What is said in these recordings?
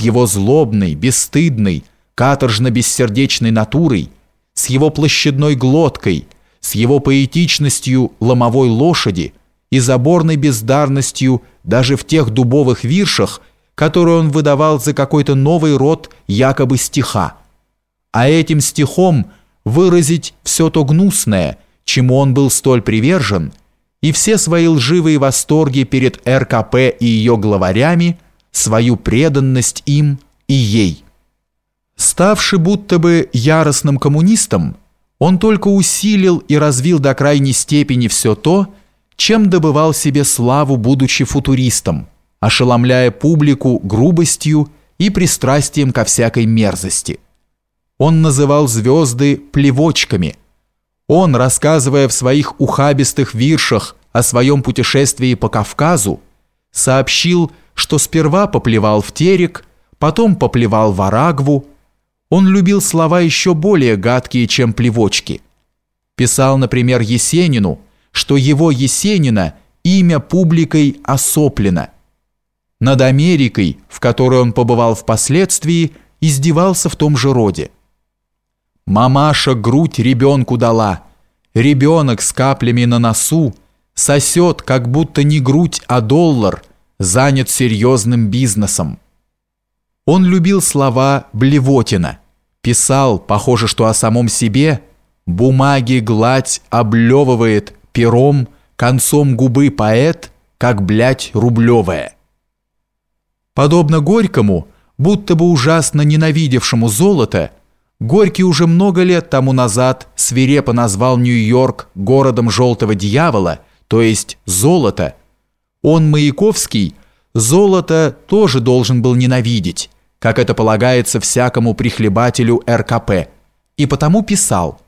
его злобной, бесстыдной, каторжно-бессердечной натурой, с его площадной глоткой, с его поэтичностью ломовой лошади и заборной бездарностью даже в тех дубовых виршах, которые он выдавал за какой-то новый род якобы стиха. А этим стихом выразить все то гнусное, чему он был столь привержен, и все свои лживые восторги перед РКП и ее главарями, свою преданность им и ей. Ставший будто бы яростным коммунистом, он только усилил и развил до крайней степени все то, чем добывал себе славу, будучи футуристом, ошеломляя публику грубостью и пристрастием ко всякой мерзости. Он называл звезды плевочками. Он, рассказывая в своих ухабистых виршах о своем путешествии по Кавказу, сообщил, что сперва поплевал в терек, потом поплевал в Арагву, он любил слова еще более гадкие, чем плевочки. Писал, например, Есенину, что его Есенина имя публикой осоплено. Над Америкой, в которой он побывал впоследствии, издевался в том же роде. «Мамаша грудь ребенку дала, ребенок с каплями на носу, сосет, как будто не грудь, а доллар, занят серьезным бизнесом». Он любил слова Блевотина, писал, похоже, что о самом себе, бумаги гладь облевывает пером, концом губы поэт, как блядь рублевая. Подобно Горькому, будто бы ужасно ненавидевшему золото, Горький уже много лет тому назад свирепо назвал Нью-Йорк городом желтого дьявола, то есть золото. Он, Маяковский, золото тоже должен был ненавидеть, как это полагается всякому прихлебателю РКП, и потому писал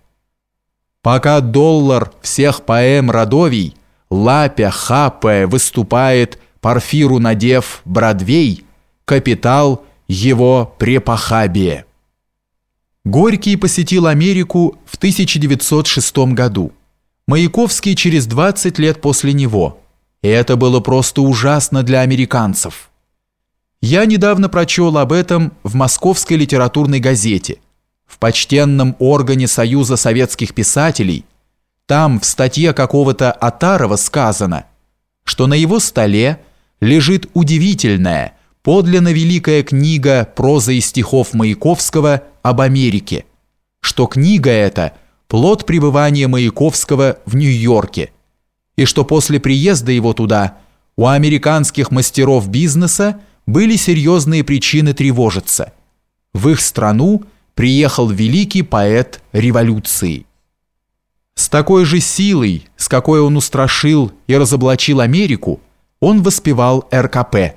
«Пока доллар всех поэм родовий, лапя, хапая, выступает, парфиру надев, Бродвей, капитал его препохабие». Горький посетил Америку в 1906 году. Маяковский через 20 лет после него. И это было просто ужасно для американцев. Я недавно прочел об этом в Московской литературной газете, в почтенном органе Союза советских писателей. Там в статье какого-то Атарова сказано, что на его столе лежит удивительная, подлинно великая книга прозы и стихов Маяковского об Америке, что книга эта – плод пребывания Маяковского в Нью-Йорке, и что после приезда его туда у американских мастеров бизнеса – были серьезные причины тревожиться. В их страну приехал великий поэт революции. С такой же силой, с какой он устрашил и разоблачил Америку, он воспевал РКП.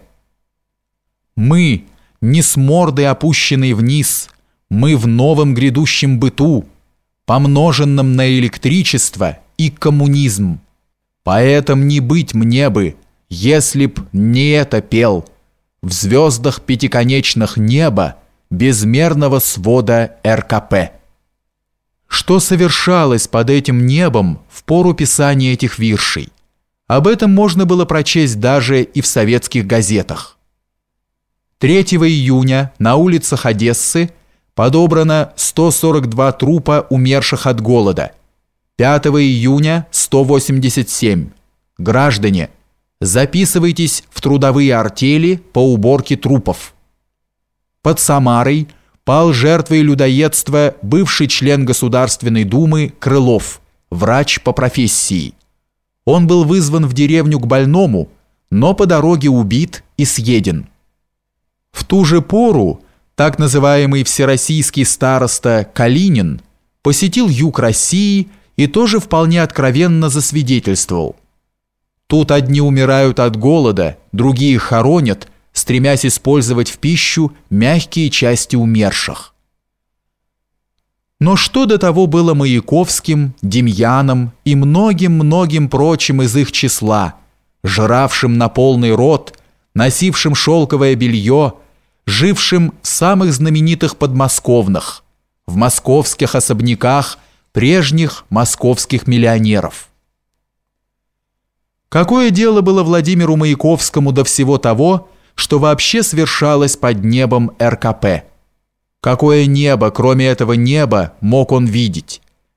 «Мы, не с мордой опущенной вниз, мы в новом грядущем быту, помноженном на электричество и коммунизм. Поэтому не быть мне бы, если б не это пел» в звездах пятиконечных неба безмерного свода РКП. Что совершалось под этим небом в пору писания этих виршей? Об этом можно было прочесть даже и в советских газетах. 3 июня на улицах Одессы подобрано 142 трупа умерших от голода. 5 июня 187. Граждане, записывайтесь в трудовые артели по уборке трупов. Под Самарой пал жертвой людоедства бывший член Государственной Думы Крылов, врач по профессии. Он был вызван в деревню к больному, но по дороге убит и съеден. В ту же пору так называемый всероссийский староста Калинин посетил юг России и тоже вполне откровенно засвидетельствовал – Тут одни умирают от голода, другие хоронят, стремясь использовать в пищу мягкие части умерших. Но что до того было Маяковским, Демьяном и многим-многим прочим из их числа, жравшим на полный рот, носившим шелковое белье, жившим в самых знаменитых подмосковных, в московских особняках прежних московских миллионеров. Какое дело было Владимиру Маяковскому до всего того, что вообще совершалось под небом РКП. Какое небо, кроме этого неба, мог он видеть?